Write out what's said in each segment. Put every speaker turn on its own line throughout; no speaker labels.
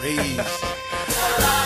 crazy.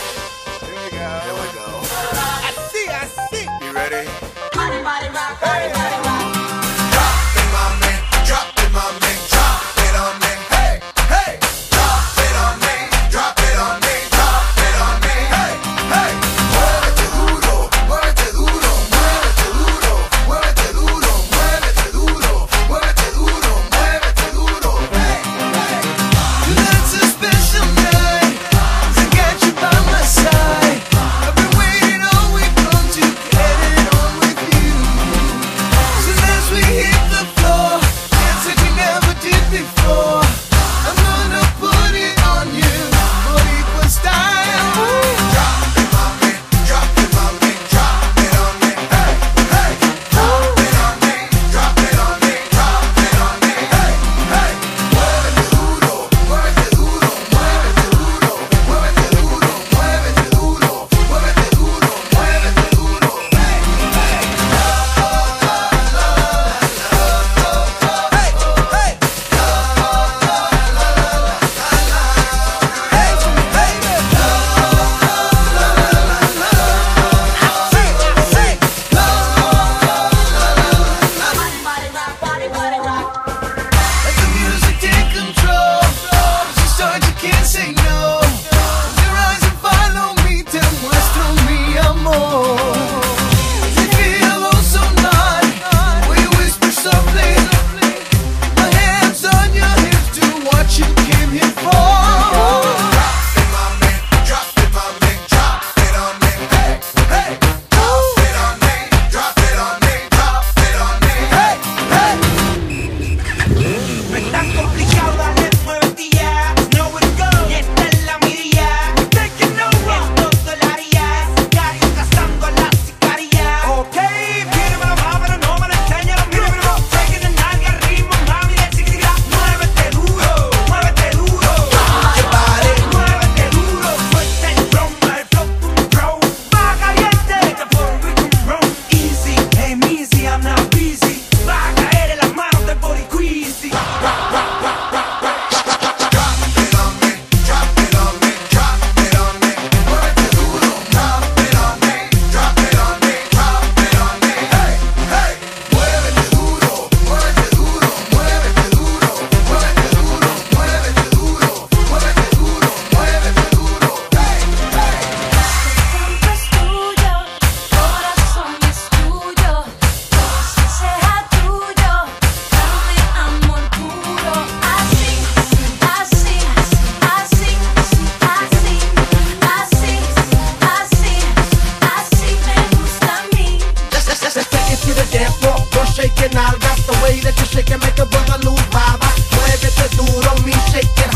saluda, va, muévete duro, mi shaker